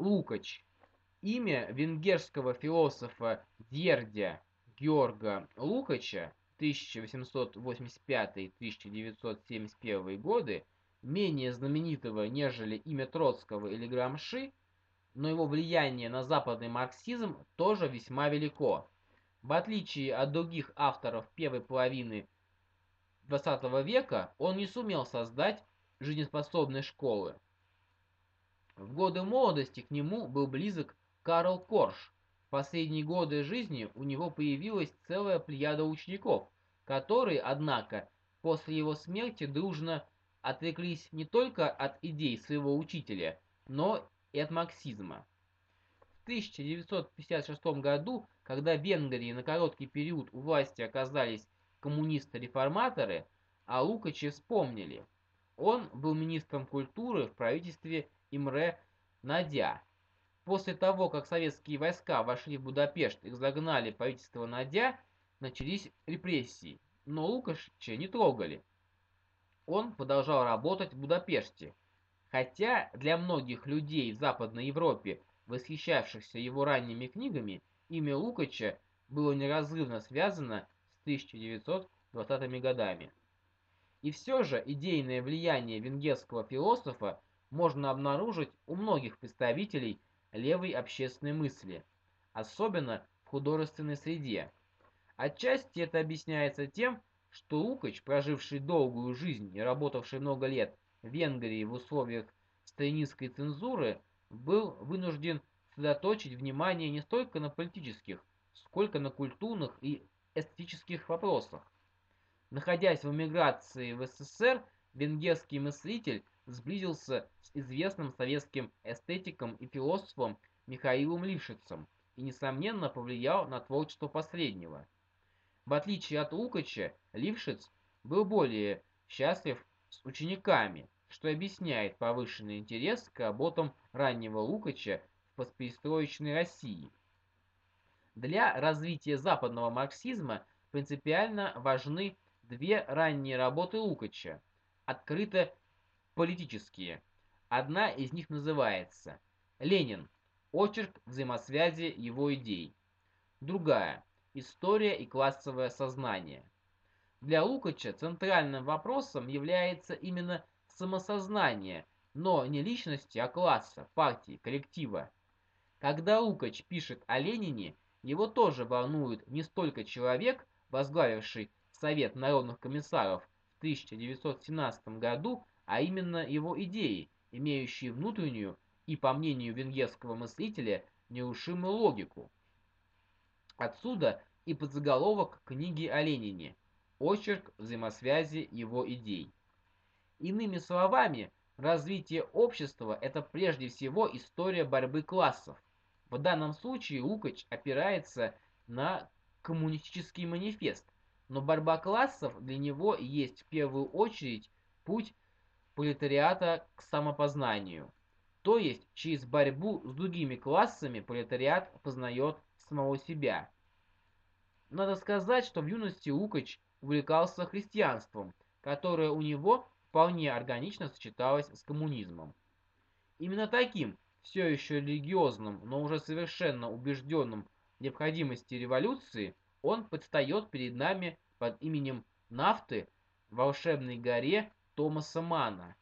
Лукач. Имя венгерского философа Дьердя Георга Лукача 1885-1971 годы менее знаменитого, нежели имя Троцкого или Грамши, но его влияние на западный марксизм тоже весьма велико. В отличие от других авторов первой половины XX века, он не сумел создать жизнеспособной школы. В годы молодости к нему был близок Карл Корш. В последние годы жизни у него появилась целая плеяда учеников, которые, однако, после его смерти дружно отреклись не только от идей своего учителя, но и от марксизма. В 1956 году, когда в Венгрии на короткий период у власти оказались коммунисты-реформаторы, о Лукаче вспомнили. Он был министром культуры в правительстве Имре Надя. После того, как советские войска вошли в Будапешт и загнали правительство Надя, начались репрессии, но Лукача не трогали он продолжал работать в Будапеште. Хотя для многих людей в Западной Европе, восхищавшихся его ранними книгами, имя Лукача было неразрывно связано с 1920-ми годами. И все же идейное влияние венгерского философа можно обнаружить у многих представителей левой общественной мысли, особенно в художественной среде. Отчасти это объясняется тем, что Лукач, проживший долгую жизнь и работавший много лет в Венгрии в условиях сталинистской цензуры, был вынужден сосредоточить внимание не столько на политических, сколько на культурных и эстетических вопросах. Находясь в эмиграции в СССР, венгерский мыслитель сблизился с известным советским эстетиком и философом Михаилом Лившицем и, несомненно, повлиял на творчество последнего – в отличие от Лукача, Лившиц был более счастлив с учениками, что объясняет повышенный интерес к работам раннего Лукача в постперестроечной России. Для развития западного марксизма принципиально важны две ранние работы Лукача, открыто политические. Одна из них называется «Ленин. Очерк взаимосвязи его идей». Другая История и классовое сознание. Для Лукача центральным вопросом является именно самосознание, но не личности, а класса, партии, коллектива. Когда Лукач пишет о Ленине, его тоже волнует не столько человек, возглавивший Совет народных комиссаров в 1917 году, а именно его идеи, имеющие внутреннюю и, по мнению венгерского мыслителя, нерушимую логику. Отсюда и подзаголовок книги о Ленине «Очерк взаимосвязи его идей». Иными словами, развитие общества – это прежде всего история борьбы классов. В данном случае Лукач опирается на коммунистический манифест, но борьба классов для него есть в первую очередь путь пролетариата к самопознанию. То есть через борьбу с другими классами пролетариат познает самого себя. Надо сказать, что в юности Лукач увлекался христианством, которое у него вполне органично сочеталось с коммунизмом. Именно таким, все еще религиозным, но уже совершенно убежденным в необходимости революции, он предстает перед нами под именем Нафты волшебной горе Томаса Мана.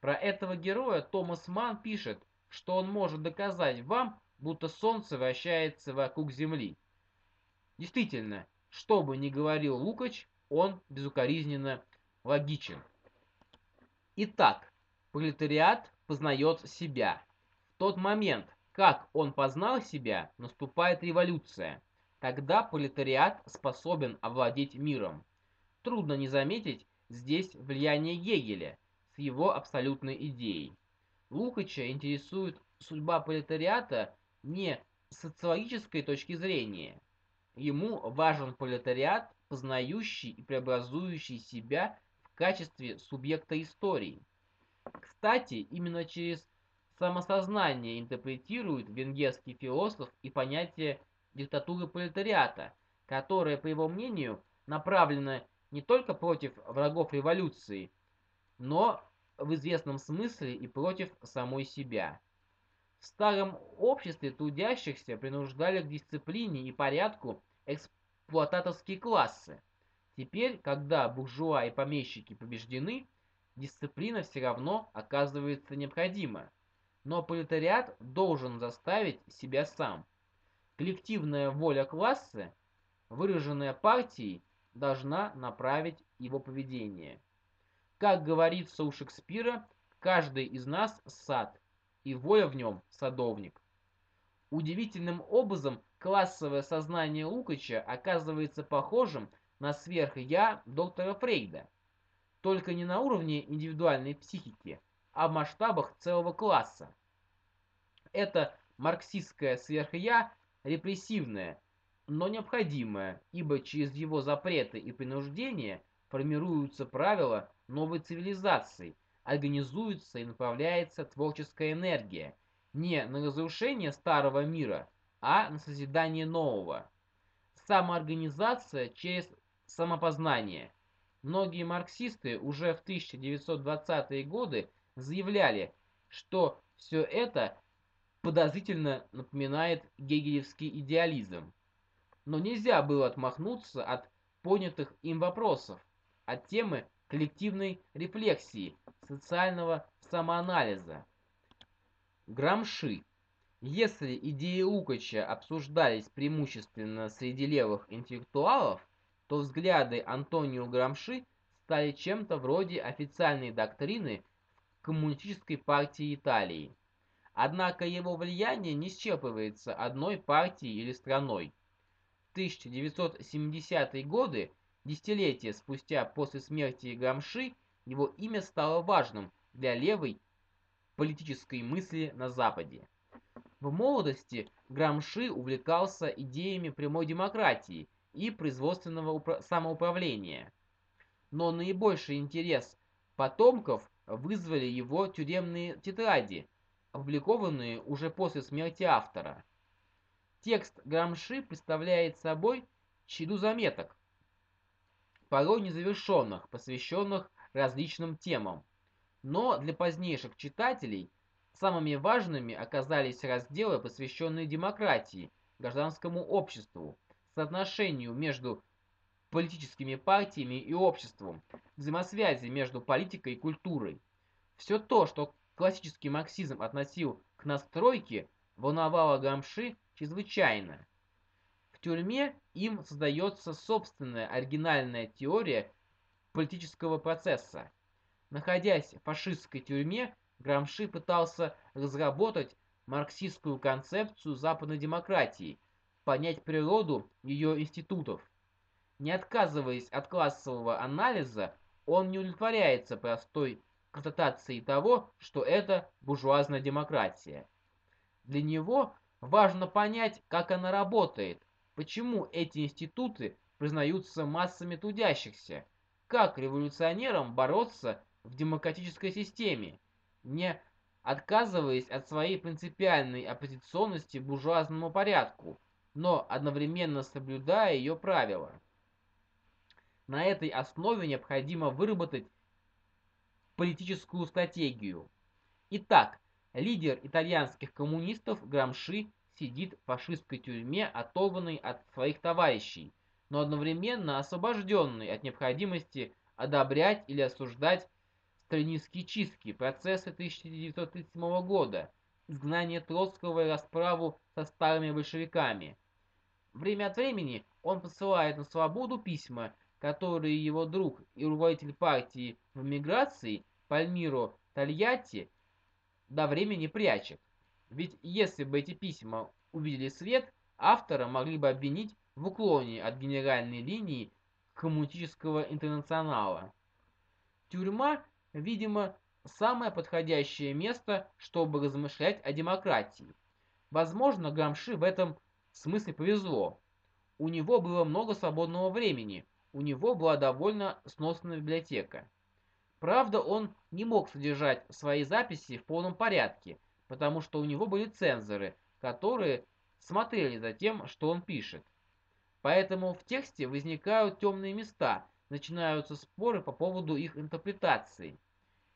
Про этого героя Томас Ман пишет, что он может доказать вам, будто Солнце вращается вокруг Земли. Действительно, что бы ни говорил Лукач, он безукоризненно логичен. Итак, пролетариат познает себя. В тот момент, как он познал себя, наступает революция. Тогда пролетариат способен овладеть миром. Трудно не заметить здесь влияние Гегеля с его абсолютной идеей. Лукача интересует судьба пролетариата не с социологической точки зрения, Ему важен пролетариат, познающий и преобразующий себя в качестве субъекта истории. Кстати, именно через самосознание интерпретирует венгерский философ и понятие диктатуры пролетариата, которое, по его мнению, направлено не только против врагов революции, но в известном смысле и против самой себя. В старом обществе трудящихся принуждали к дисциплине и порядку эксплуататорские классы. Теперь, когда буржуа и помещики побеждены, дисциплина все равно оказывается необходима. Но пролетариат должен заставить себя сам. Коллективная воля класса, выраженная партией, должна направить его поведение. Как говорится у Шекспира, каждый из нас сад, и воля в нем садовник. Удивительным образом классовое сознание Лукача оказывается похожим на сверх-я доктора Фрейда, только не на уровне индивидуальной психики, а в масштабах целого класса. Это марксистское сверх-я репрессивное, но необходимое, ибо через его запреты и принуждения формируются правила новой цивилизации, организуется и направляется творческая энергия, не на разрушение старого мира, а на созидание нового. Самоорганизация через самопознание. Многие марксисты уже в 1920-е годы заявляли, что все это подозрительно напоминает гегелевский идеализм. Но нельзя было отмахнуться от понятых им вопросов, от темы коллективной рефлексии, социального самоанализа. Грамши. Если идеи Лукача обсуждались преимущественно среди левых интеллектуалов, то взгляды Антонио Грамши стали чем-то вроде официальной доктрины коммунистической партии Италии. Однако его влияние не исчерпывается одной партией или страной. В 1970-е годы Десятилетия спустя после смерти Грамши его имя стало важным для левой политической мысли на Западе. В молодости Грамши увлекался идеями прямой демократии и производственного самоуправления. Но наибольший интерес потомков вызвали его тюремные тетради, опубликованные уже после смерти автора. Текст Грамши представляет собой череду заметок, порой незавершенных, посвященных различным темам. Но для позднейших читателей самыми важными оказались разделы, посвященные демократии, гражданскому обществу, соотношению между политическими партиями и обществом, взаимосвязи между политикой и культурой. Все то, что классический марксизм относил к настройке, волновало Грамши чрезвычайно. В тюрьме им создается собственная оригинальная теория политического процесса. Находясь в фашистской тюрьме, Грамши пытался разработать марксистскую концепцию западной демократии, понять природу ее институтов. Не отказываясь от классового анализа, он не удовлетворяется простой констатацией того, что это буржуазная демократия. Для него важно понять, как она работает, Почему эти институты признаются массами трудящихся? Как революционерам бороться в демократической системе, не отказываясь от своей принципиальной оппозиционности буржуазному порядку, но одновременно соблюдая ее правила? На этой основе необходимо выработать политическую стратегию. Итак, лидер итальянских коммунистов Грамши сидит в фашистской тюрьме, оторванный от своих товарищей, но одновременно освобожденный от необходимости одобрять или осуждать сталинистские чистки, процессы 1937 года, изгнание Троцкого и расправу со старыми большевиками. Время от времени он посылает на свободу письма, которые его друг и руководитель партии в эмиграции Пальмиро Тольятти до времени прячет. Ведь если бы эти письма увидели свет, автора могли бы обвинить в уклоне от генеральной линии коммунистического интернационала. Тюрьма, видимо, самое подходящее место, чтобы размышлять о демократии. Возможно, Грамши в этом смысле повезло. У него было много свободного времени, у него была довольно сносная библиотека. Правда, он не мог содержать свои записи в полном порядке, потому что у него были цензоры, которые смотрели за тем, что он пишет. Поэтому в тексте возникают темные места, начинаются споры по поводу их интерпретации.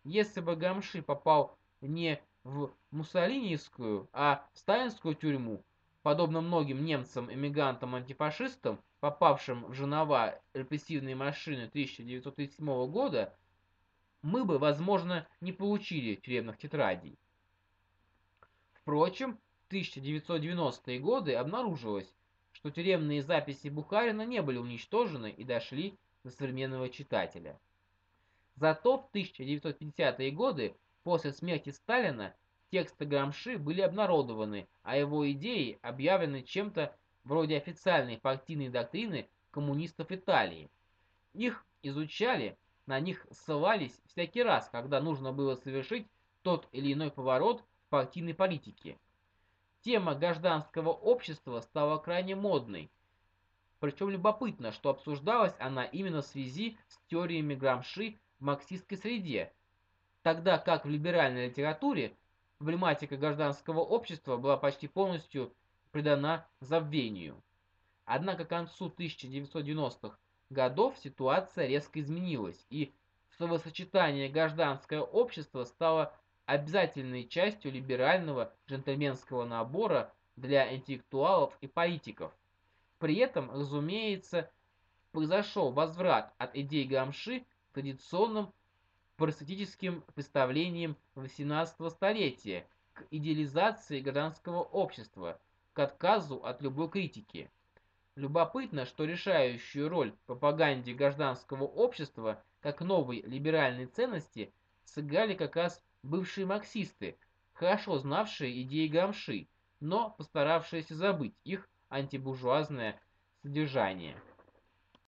Если бы Гамши попал не в муссолинийскую, а в сталинскую тюрьму, подобно многим немцам-эмигрантам-антифашистам, попавшим в Женова репрессивные машины 1937 года, мы бы, возможно, не получили тюремных тетрадей. Впрочем, в 1990-е годы обнаружилось, что тюремные записи Бухарина не были уничтожены и дошли до современного читателя. Зато в 1950-е годы, после смерти Сталина, тексты Грамши были обнародованы, а его идеи объявлены чем-то вроде официальной партийной доктрины коммунистов Италии. Их изучали, на них ссылались всякий раз, когда нужно было совершить тот или иной поворот в партийной политике. Тема гражданского общества стала крайне модной, причем любопытно, что обсуждалась она именно в связи с теориями Грамши в марксистской среде, тогда как в либеральной литературе проблематика гражданского общества была почти полностью предана забвению. Однако к концу 1990-х годов ситуация резко изменилась, и словосочетание «гражданское общество» стало обязательной частью либерального джентльменского набора для интеллектуалов и политиков. При этом, разумеется, произошел возврат от идей Грамши к традиционным параситическим представлениям XVIII столетия, к идеализации гражданского общества, к отказу от любой критики. Любопытно, что решающую роль в пропаганде гражданского общества как новой либеральной ценности сыграли как раз бывшие марксисты, хорошо знавшие идеи Грамши, но постаравшиеся забыть их антибуржуазное содержание.